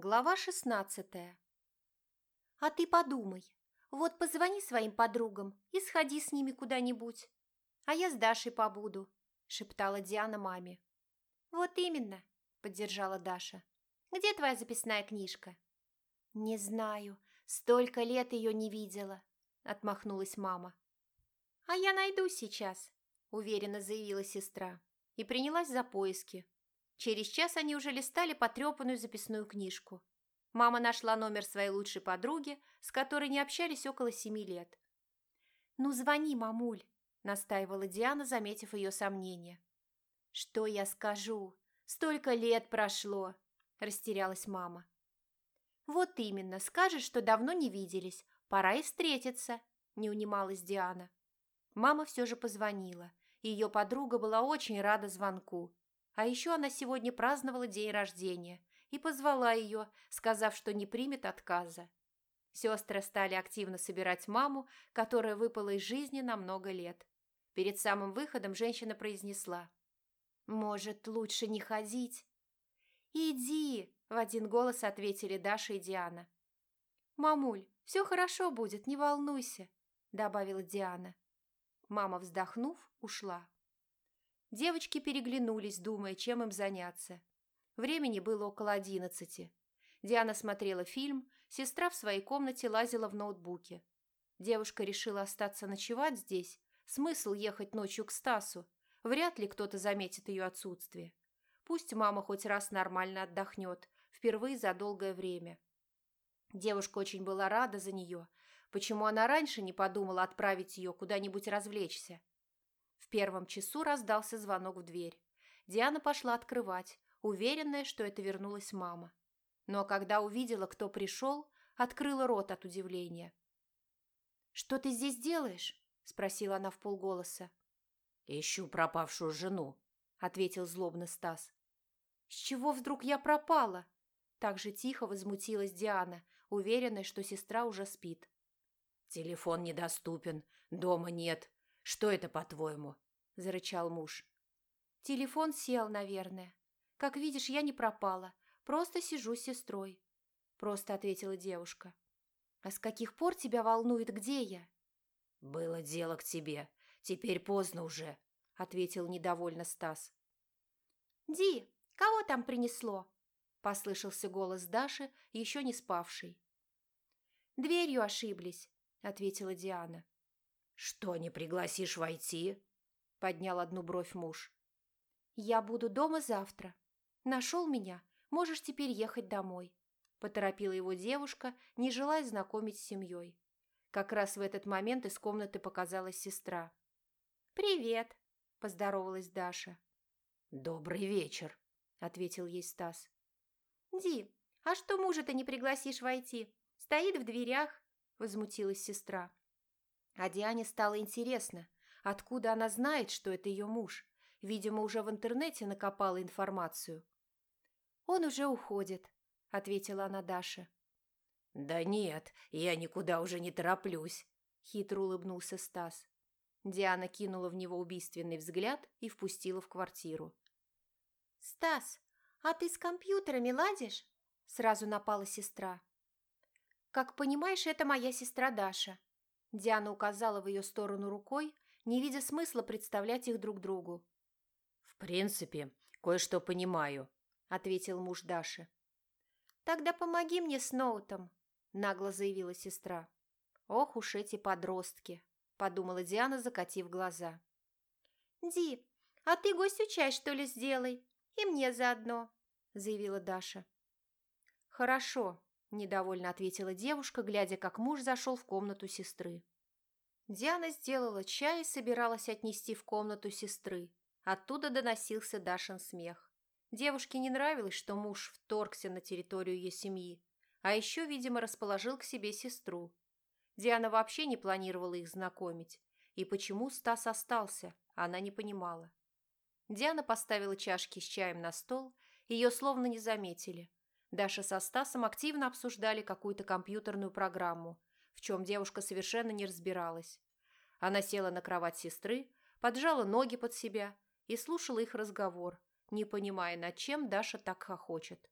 Глава шестнадцатая. «А ты подумай. Вот позвони своим подругам и сходи с ними куда-нибудь. А я с Дашей побуду», – шептала Диана маме. «Вот именно», – поддержала Даша. «Где твоя записная книжка?» «Не знаю. Столько лет ее не видела», – отмахнулась мама. «А я найду сейчас», – уверенно заявила сестра и принялась за поиски. Через час они уже листали потрепанную записную книжку. Мама нашла номер своей лучшей подруги, с которой не общались около семи лет. «Ну, звони, мамуль», – настаивала Диана, заметив ее сомнения. «Что я скажу? Столько лет прошло!» – растерялась мама. «Вот именно, скажешь, что давно не виделись, пора и встретиться», – не унималась Диана. Мама все же позвонила, и ее подруга была очень рада звонку. А еще она сегодня праздновала день рождения и позвала ее, сказав, что не примет отказа. Сестры стали активно собирать маму, которая выпала из жизни на много лет. Перед самым выходом женщина произнесла. «Может, лучше не ходить?» «Иди!» – в один голос ответили Даша и Диана. «Мамуль, все хорошо будет, не волнуйся», – добавила Диана. Мама, вздохнув, ушла. Девочки переглянулись, думая, чем им заняться. Времени было около одиннадцати. Диана смотрела фильм, сестра в своей комнате лазила в ноутбуке. Девушка решила остаться ночевать здесь. Смысл ехать ночью к Стасу? Вряд ли кто-то заметит ее отсутствие. Пусть мама хоть раз нормально отдохнет, впервые за долгое время. Девушка очень была рада за нее. Почему она раньше не подумала отправить ее куда-нибудь развлечься? В первом часу раздался звонок в дверь. Диана пошла открывать, уверенная, что это вернулась мама. Но когда увидела, кто пришел, открыла рот от удивления. «Что ты здесь делаешь?» – спросила она в полголоса. «Ищу пропавшую жену», – ответил злобно Стас. «С чего вдруг я пропала?» Так же тихо возмутилась Диана, уверенная, что сестра уже спит. «Телефон недоступен, дома нет, «Что это, по-твоему?» – зарычал муж. «Телефон сел, наверное. Как видишь, я не пропала. Просто сижу с сестрой», – просто ответила девушка. «А с каких пор тебя волнует, где я?» «Было дело к тебе. Теперь поздно уже», – ответил недовольно Стас. «Ди, кого там принесло?» – послышался голос Даши, еще не спавшей. «Дверью ошиблись», – ответила Диана. «Что, не пригласишь войти?» – поднял одну бровь муж. «Я буду дома завтра. Нашел меня, можешь теперь ехать домой», – поторопила его девушка, не желая знакомить с семьей. Как раз в этот момент из комнаты показалась сестра. «Привет», – поздоровалась Даша. «Добрый вечер», – ответил ей Стас. «Ди, а что мужа-то не пригласишь войти? Стоит в дверях», – возмутилась сестра. А Диане стало интересно, откуда она знает, что это ее муж. Видимо, уже в интернете накопала информацию. «Он уже уходит», — ответила она Даше. «Да нет, я никуда уже не тороплюсь», — хитро улыбнулся Стас. Диана кинула в него убийственный взгляд и впустила в квартиру. «Стас, а ты с компьютерами ладишь?» Сразу напала сестра. «Как понимаешь, это моя сестра Даша», Диана указала в ее сторону рукой, не видя смысла представлять их друг другу. «В принципе, кое-что понимаю», — ответил муж Даши. «Тогда помоги мне с ноутом», — нагло заявила сестра. «Ох уж эти подростки», — подумала Диана, закатив глаза. «Ди, а ты гостю чай, что ли, сделай? И мне заодно», — заявила Даша. «Хорошо», – недовольно ответила девушка, глядя, как муж зашел в комнату сестры. Диана сделала чай и собиралась отнести в комнату сестры. Оттуда доносился Дашин смех. Девушке не нравилось, что муж вторгся на территорию ее семьи, а еще, видимо, расположил к себе сестру. Диана вообще не планировала их знакомить. И почему Стас остался, она не понимала. Диана поставила чашки с чаем на стол, ее словно не заметили – Даша со Стасом активно обсуждали какую-то компьютерную программу, в чем девушка совершенно не разбиралась. Она села на кровать сестры, поджала ноги под себя и слушала их разговор, не понимая, над чем Даша так хохочет.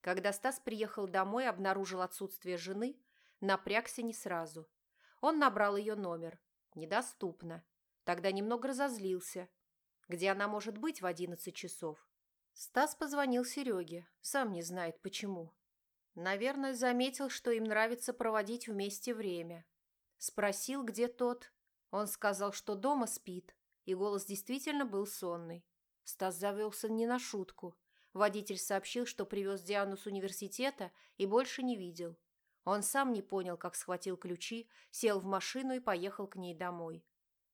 Когда Стас приехал домой и обнаружил отсутствие жены, напрягся не сразу. Он набрал ее номер. Недоступно. Тогда немного разозлился. Где она может быть в одиннадцать часов? Стас позвонил Сереге, сам не знает почему. Наверное, заметил, что им нравится проводить вместе время. Спросил, где тот. Он сказал, что дома спит, и голос действительно был сонный. Стас завелся не на шутку. Водитель сообщил, что привез Диану с университета и больше не видел. Он сам не понял, как схватил ключи, сел в машину и поехал к ней домой.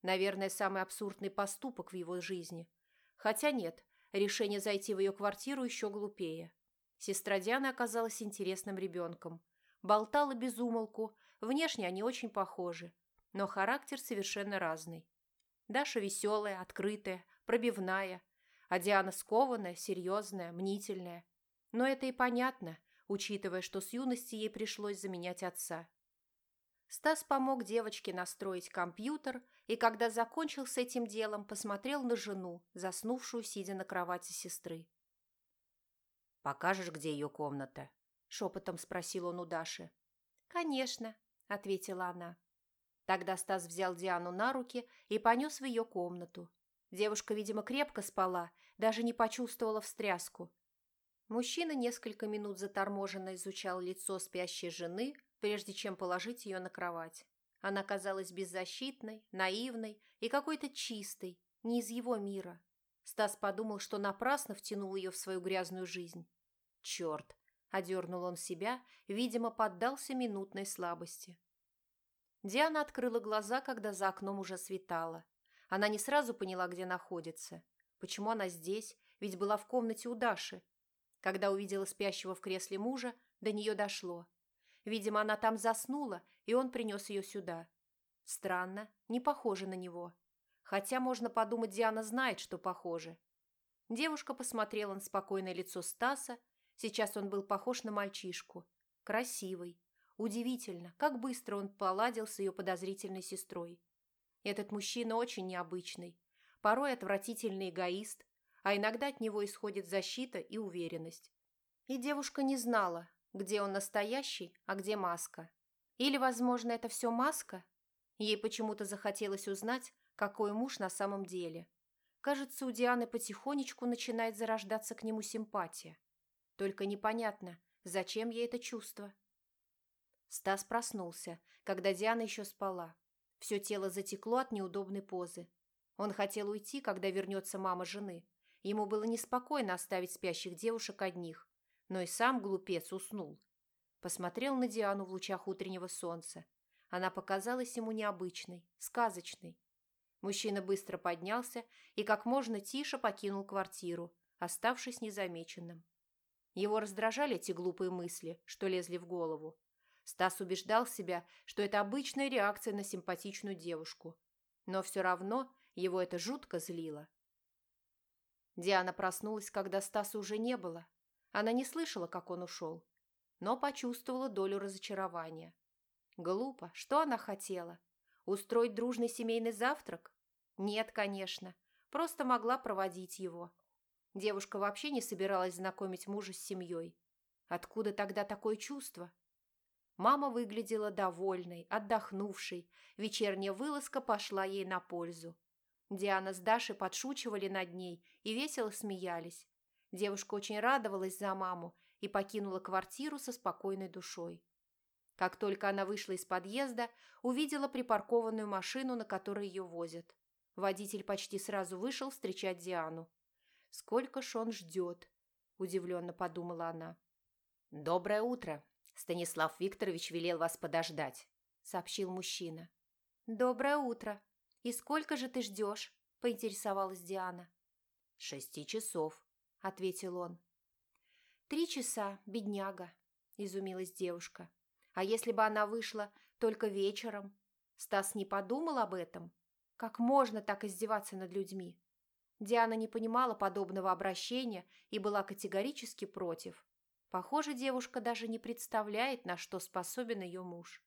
Наверное, самый абсурдный поступок в его жизни. Хотя нет, решение зайти в ее квартиру еще глупее. Сестра Дианы оказалась интересным ребенком. Болтала без умолку, внешне они очень похожи, но характер совершенно разный. Даша веселая, открытая, пробивная, а Диана скованная, серьезная, мнительная. Но это и понятно, учитывая, что с юности ей пришлось заменять отца. Стас помог девочке настроить компьютер и, когда закончил с этим делом, посмотрел на жену, заснувшую, сидя на кровати сестры. «Покажешь, где ее комната?» – шепотом спросил он у Даши. «Конечно», – ответила она. Тогда Стас взял Диану на руки и понес в ее комнату. Девушка, видимо, крепко спала, даже не почувствовала встряску. Мужчина несколько минут заторможенно изучал лицо спящей жены, прежде чем положить ее на кровать. Она казалась беззащитной, наивной и какой-то чистой, не из его мира. Стас подумал, что напрасно втянул ее в свою грязную жизнь. «Черт!» – одернул он себя, видимо, поддался минутной слабости. Диана открыла глаза, когда за окном уже светало. Она не сразу поняла, где находится. Почему она здесь? Ведь была в комнате у Даши. Когда увидела спящего в кресле мужа, до нее дошло. Видимо, она там заснула, и он принес ее сюда. Странно, не похоже на него. Хотя, можно подумать, Диана знает, что похоже. Девушка посмотрела на спокойное лицо Стаса Сейчас он был похож на мальчишку. Красивый. Удивительно, как быстро он поладил с ее подозрительной сестрой. Этот мужчина очень необычный. Порой отвратительный эгоист, а иногда от него исходит защита и уверенность. И девушка не знала, где он настоящий, а где маска. Или, возможно, это все маска? Ей почему-то захотелось узнать, какой муж на самом деле. Кажется, у Дианы потихонечку начинает зарождаться к нему симпатия. Только непонятно, зачем ей это чувство. Стас проснулся, когда Диана еще спала. Все тело затекло от неудобной позы. Он хотел уйти, когда вернется мама жены. Ему было неспокойно оставить спящих девушек одних, но и сам глупец уснул. Посмотрел на Диану в лучах утреннего солнца. Она показалась ему необычной, сказочной. Мужчина быстро поднялся и как можно тише покинул квартиру, оставшись незамеченным. Его раздражали эти глупые мысли, что лезли в голову. Стас убеждал себя, что это обычная реакция на симпатичную девушку. Но все равно его это жутко злило. Диана проснулась, когда Стаса уже не было. Она не слышала, как он ушел, но почувствовала долю разочарования. Глупо, что она хотела? Устроить дружный семейный завтрак? Нет, конечно, просто могла проводить его. Девушка вообще не собиралась знакомить мужа с семьей. Откуда тогда такое чувство? Мама выглядела довольной, отдохнувшей. Вечерняя вылазка пошла ей на пользу. Диана с Дашей подшучивали над ней и весело смеялись. Девушка очень радовалась за маму и покинула квартиру со спокойной душой. Как только она вышла из подъезда, увидела припаркованную машину, на которой ее возят. Водитель почти сразу вышел встречать Диану. Сколько ж он ждет?» – удивленно подумала она. «Доброе утро. Станислав Викторович велел вас подождать», – сообщил мужчина. «Доброе утро. И сколько же ты ждешь?» – поинтересовалась Диана. «Шести часов», – ответил он. «Три часа, бедняга», – изумилась девушка. «А если бы она вышла только вечером?» Стас не подумал об этом? Как можно так издеваться над людьми? Диана не понимала подобного обращения и была категорически против. Похоже, девушка даже не представляет, на что способен ее муж.